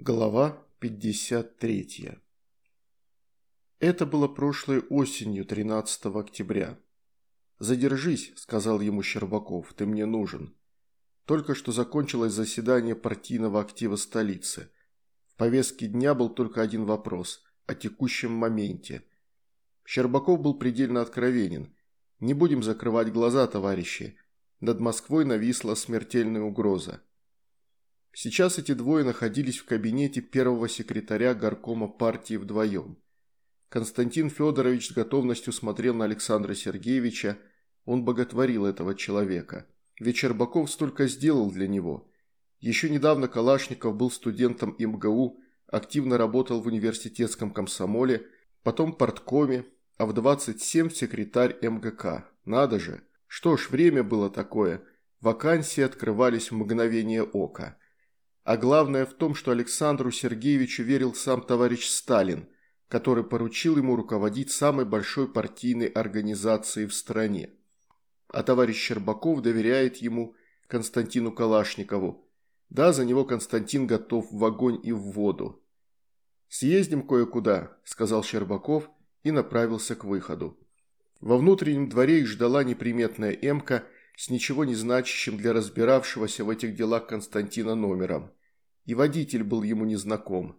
Глава 53 Это было прошлой осенью, 13 октября. «Задержись», – сказал ему Щербаков, – «ты мне нужен». Только что закончилось заседание партийного актива столицы. В повестке дня был только один вопрос – о текущем моменте. Щербаков был предельно откровенен. «Не будем закрывать глаза, товарищи. Над Москвой нависла смертельная угроза. Сейчас эти двое находились в кабинете первого секретаря горкома партии вдвоем. Константин Федорович с готовностью смотрел на Александра Сергеевича, он боготворил этого человека. Ведь Щербаков столько сделал для него. Еще недавно Калашников был студентом МГУ, активно работал в университетском комсомоле, потом порткоме, а в 27 секретарь МГК. Надо же! Что ж, время было такое. Вакансии открывались в мгновение ока. А главное в том, что Александру Сергеевичу верил сам товарищ Сталин, который поручил ему руководить самой большой партийной организацией в стране. А товарищ Щербаков доверяет ему, Константину Калашникову. Да, за него Константин готов в огонь и в воду. «Съездим кое-куда», – сказал Щербаков и направился к выходу. Во внутреннем дворе их ждала неприметная эмка с ничего не значащим для разбиравшегося в этих делах Константина номером и водитель был ему незнаком.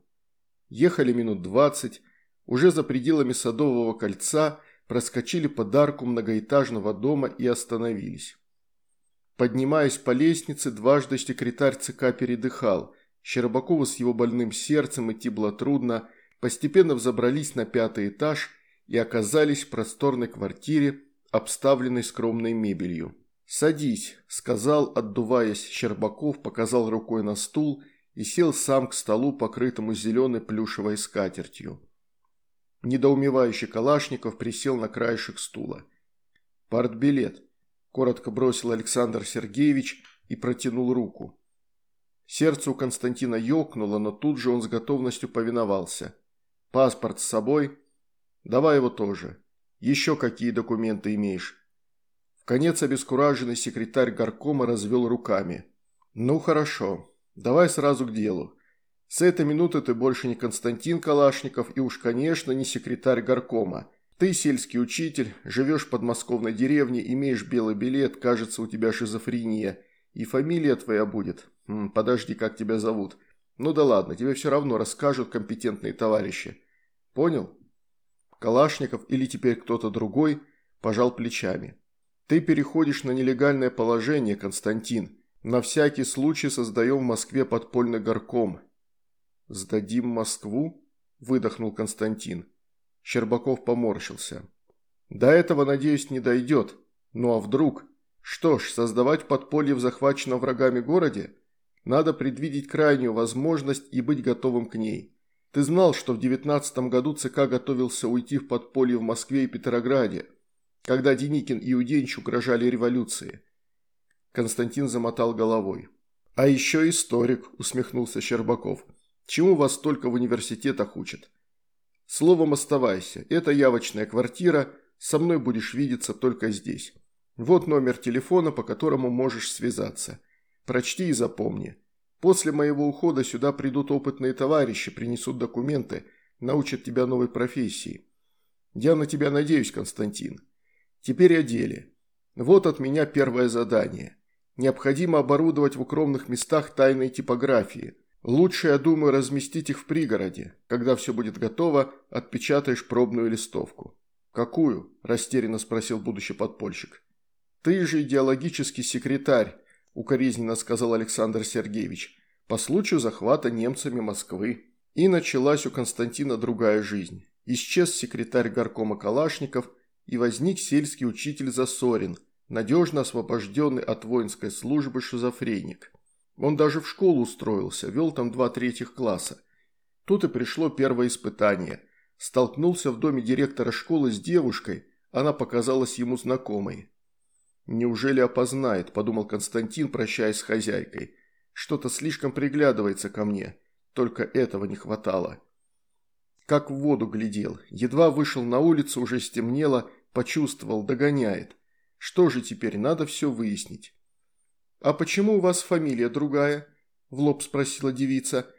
Ехали минут двадцать, уже за пределами Садового кольца проскочили под арку многоэтажного дома и остановились. Поднимаясь по лестнице, дважды секретарь ЦК передыхал. Щербакову с его больным сердцем идти было трудно, постепенно взобрались на пятый этаж и оказались в просторной квартире, обставленной скромной мебелью. «Садись», – сказал, отдуваясь, Щербаков показал рукой на стул и сел сам к столу, покрытому зеленой плюшевой скатертью. Недоумевающий Калашников присел на краешек стула. «Партбилет», – коротко бросил Александр Сергеевич и протянул руку. Сердце у Константина ёкнуло, но тут же он с готовностью повиновался. «Паспорт с собой?» «Давай его тоже. Еще какие документы имеешь?» В конец обескураженный секретарь горкома развел руками. «Ну хорошо. Давай сразу к делу. С этой минуты ты больше не Константин Калашников и уж, конечно, не секретарь горкома. Ты сельский учитель, живешь в подмосковной деревне, имеешь белый билет, кажется, у тебя шизофрения. И фамилия твоя будет. М, подожди, как тебя зовут? Ну да ладно, тебе все равно расскажут компетентные товарищи. Понял? Калашников или теперь кто-то другой пожал плечами. Ты переходишь на нелегальное положение, Константин. На всякий случай создаем в Москве подпольный горком. Сдадим Москву? Выдохнул Константин. Щербаков поморщился. До этого, надеюсь, не дойдет. Ну а вдруг? Что ж, создавать подполье в захваченном врагами городе? Надо предвидеть крайнюю возможность и быть готовым к ней. Ты знал, что в девятнадцатом году ЦК готовился уйти в подполье в Москве и Петрограде, когда Деникин и Уденч угрожали революции. Константин замотал головой. «А еще историк», – усмехнулся Щербаков. «Чему вас только в университетах учат?» «Словом, оставайся. Это явочная квартира. Со мной будешь видеться только здесь. Вот номер телефона, по которому можешь связаться. Прочти и запомни. После моего ухода сюда придут опытные товарищи, принесут документы, научат тебя новой профессии. Я на тебя надеюсь, Константин. Теперь о деле. Вот от меня первое задание. Необходимо оборудовать в укромных местах тайной типографии. Лучше, я думаю, разместить их в пригороде. Когда все будет готово, отпечатаешь пробную листовку». «Какую?» – растерянно спросил будущий подпольщик. «Ты же идеологический секретарь», – укоризненно сказал Александр Сергеевич, по случаю захвата немцами Москвы. И началась у Константина другая жизнь. Исчез секретарь горкома Калашников и возник сельский учитель Засорин – надежно освобожденный от воинской службы шизофреник. Он даже в школу устроился, вел там два третьих класса. Тут и пришло первое испытание. Столкнулся в доме директора школы с девушкой, она показалась ему знакомой. «Неужели опознает?» – подумал Константин, прощаясь с хозяйкой. «Что-то слишком приглядывается ко мне. Только этого не хватало». Как в воду глядел. Едва вышел на улицу, уже стемнело, почувствовал, догоняет. Что же теперь, надо все выяснить. «А почему у вас фамилия другая?» – в лоб спросила девица.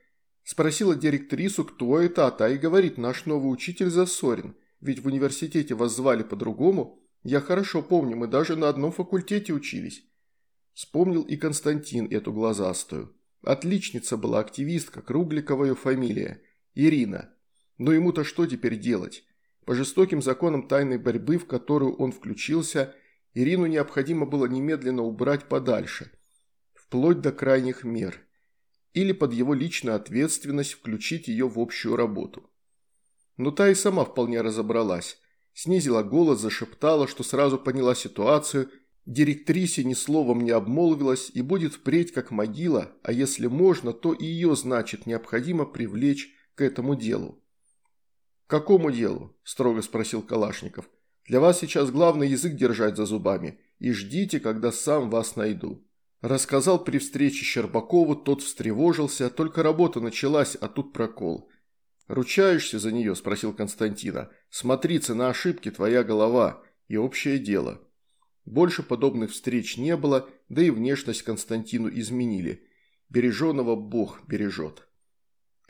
Спросила директрису, кто это, а та и говорит, наш новый учитель Засорин. Ведь в университете вас звали по-другому. Я хорошо помню, мы даже на одном факультете учились. Вспомнил и Константин эту глазастую. Отличница была активистка, Кругликова ее фамилия. Ирина. Но ему-то что теперь делать? По жестоким законам тайной борьбы, в которую он включился, Ирину необходимо было немедленно убрать подальше, вплоть до крайних мер, или под его личную ответственность включить ее в общую работу. Но та и сама вполне разобралась, снизила голос, зашептала, что сразу поняла ситуацию, директрисе ни словом не обмолвилась и будет впредь как могила, а если можно, то и ее, значит, необходимо привлечь к этому делу. «Какому делу?» – строго спросил Калашников. «Для вас сейчас главное язык держать за зубами и ждите, когда сам вас найду». Рассказал при встрече Щербакову, тот встревожился, только работа началась, а тут прокол. «Ручаешься за нее?» – спросил Константина. «Смотрится на ошибки твоя голова и общее дело». Больше подобных встреч не было, да и внешность Константину изменили. Береженого Бог бережет.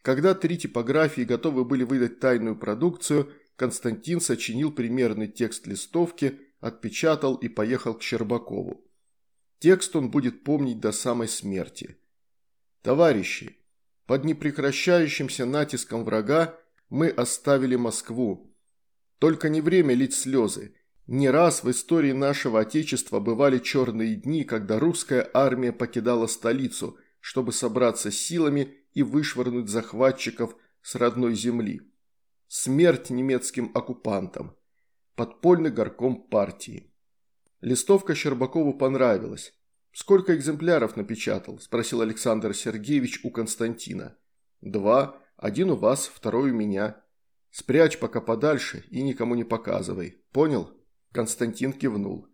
Когда три типографии готовы были выдать тайную продукцию, Константин сочинил примерный текст листовки, отпечатал и поехал к Щербакову. Текст он будет помнить до самой смерти. «Товарищи, под непрекращающимся натиском врага мы оставили Москву. Только не время лить слезы. Не раз в истории нашего Отечества бывали черные дни, когда русская армия покидала столицу, чтобы собраться силами и вышвырнуть захватчиков с родной земли. Смерть немецким оккупантам. Подпольный горком партии. Листовка Щербакову понравилась. «Сколько экземпляров напечатал?» – спросил Александр Сергеевич у Константина. «Два. Один у вас, второй у меня. Спрячь пока подальше и никому не показывай. Понял?» Константин кивнул.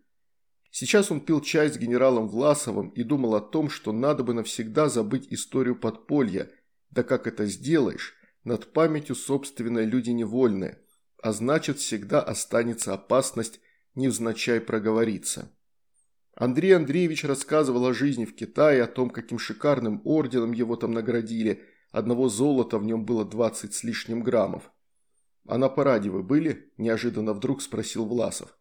Сейчас он пил чай с генералом Власовым и думал о том, что надо бы навсегда забыть историю подполья, да как это сделаешь, над памятью собственной люди невольные, а значит всегда останется опасность невзначай проговориться. Андрей Андреевич рассказывал о жизни в Китае, о том, каким шикарным орденом его там наградили, одного золота в нем было 20 с лишним граммов. «А на параде вы были?» – неожиданно вдруг спросил Власов.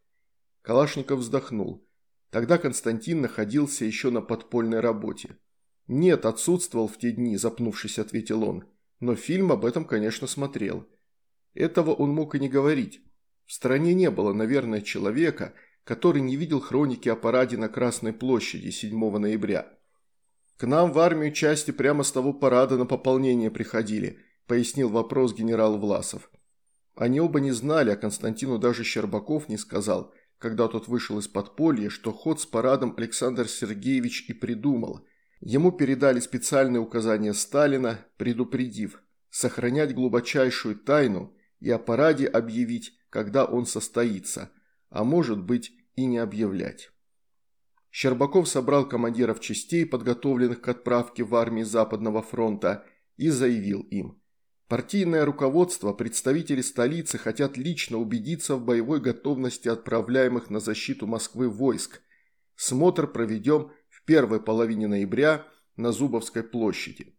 Калашников вздохнул. Тогда Константин находился еще на подпольной работе. «Нет, отсутствовал в те дни», – запнувшись, ответил он. «Но фильм об этом, конечно, смотрел». Этого он мог и не говорить. В стране не было, наверное, человека, который не видел хроники о параде на Красной площади 7 ноября. «К нам в армию части прямо с того парада на пополнение приходили», – пояснил вопрос генерал Власов. Они оба не знали, а Константину даже Щербаков не сказал – когда тот вышел из подполья, что ход с парадом Александр Сергеевич и придумал. Ему передали специальные указания Сталина, предупредив сохранять глубочайшую тайну и о параде объявить, когда он состоится, а может быть и не объявлять. Щербаков собрал командиров частей, подготовленных к отправке в армии Западного фронта, и заявил им – Партийное руководство, представители столицы хотят лично убедиться в боевой готовности отправляемых на защиту Москвы войск. Смотр проведем первой половине ноября на Зубовской площади.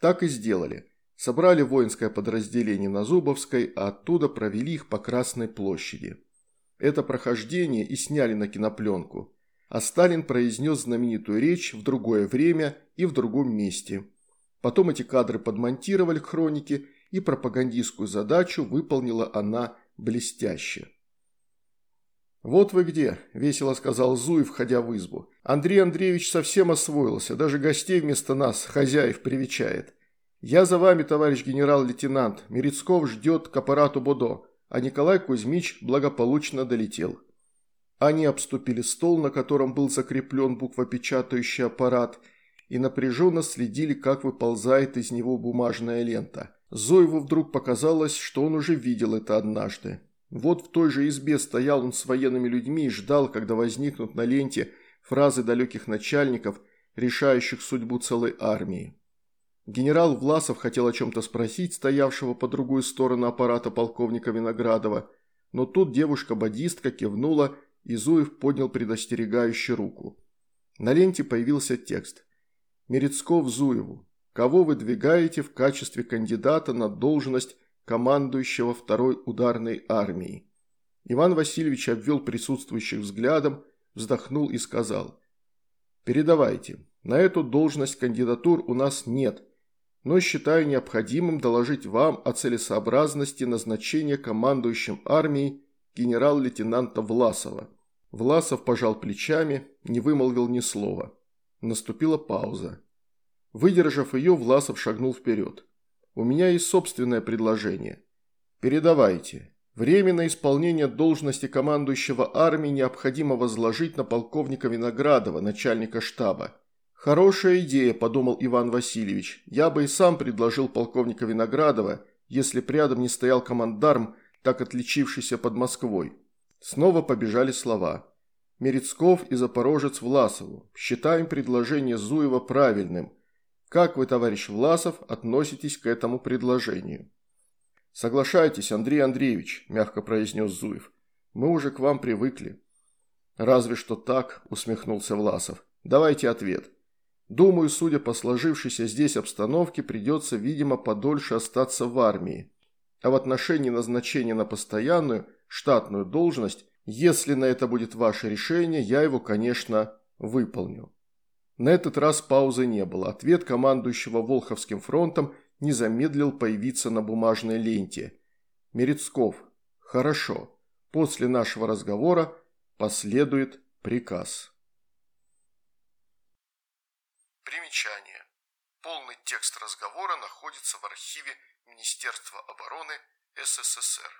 Так и сделали. Собрали воинское подразделение на Зубовской, а оттуда провели их по Красной площади. Это прохождение и сняли на кинопленку. А Сталин произнес знаменитую речь в другое время и в другом месте – Потом эти кадры подмонтировали к хронике, и пропагандистскую задачу выполнила она блестяще. «Вот вы где», – весело сказал Зуй, входя в избу. «Андрей Андреевич совсем освоился, даже гостей вместо нас, хозяев, привечает. Я за вами, товарищ генерал-лейтенант, Мерецков ждет к аппарату Бодо, а Николай Кузьмич благополучно долетел». Они обступили стол, на котором был закреплен буквопечатающий аппарат – и напряженно следили, как выползает из него бумажная лента. Зоеву вдруг показалось, что он уже видел это однажды. Вот в той же избе стоял он с военными людьми и ждал, когда возникнут на ленте фразы далеких начальников, решающих судьбу целой армии. Генерал Власов хотел о чем-то спросить стоявшего по другую сторону аппарата полковника Виноградова, но тут девушка-бодистка кивнула, и Зуев поднял предостерегающую руку. На ленте появился текст. Мерецков Зуеву. кого выдвигаете в качестве кандидата на должность командующего второй ударной армией. Иван Васильевич обвел присутствующих взглядом, вздохнул и сказал «Передавайте, на эту должность кандидатур у нас нет, но считаю необходимым доложить вам о целесообразности назначения командующим армией генерал-лейтенанта Власова». Власов пожал плечами, не вымолвил ни слова. Наступила пауза. Выдержав ее, Власов шагнул вперед. «У меня есть собственное предложение. Передавайте. Время на исполнение должности командующего армией необходимо возложить на полковника Виноградова, начальника штаба. «Хорошая идея», – подумал Иван Васильевич. «Я бы и сам предложил полковника Виноградова, если б рядом не стоял командарм, так отличившийся под Москвой». Снова побежали слова. Мерецков и Запорожец Власову. Считаем предложение Зуева правильным. Как вы, товарищ Власов, относитесь к этому предложению? Соглашайтесь, Андрей Андреевич, мягко произнес Зуев. Мы уже к вам привыкли. Разве что так, усмехнулся Власов. Давайте ответ. Думаю, судя по сложившейся здесь обстановке, придется, видимо, подольше остаться в армии. А в отношении назначения на постоянную, штатную должность, если на это будет ваше решение, я его, конечно, выполню. На этот раз паузы не было. Ответ командующего Волховским фронтом не замедлил появиться на бумажной ленте. Мерецков. Хорошо. После нашего разговора последует приказ. Примечание. Полный текст разговора находится в архиве Министерства обороны СССР.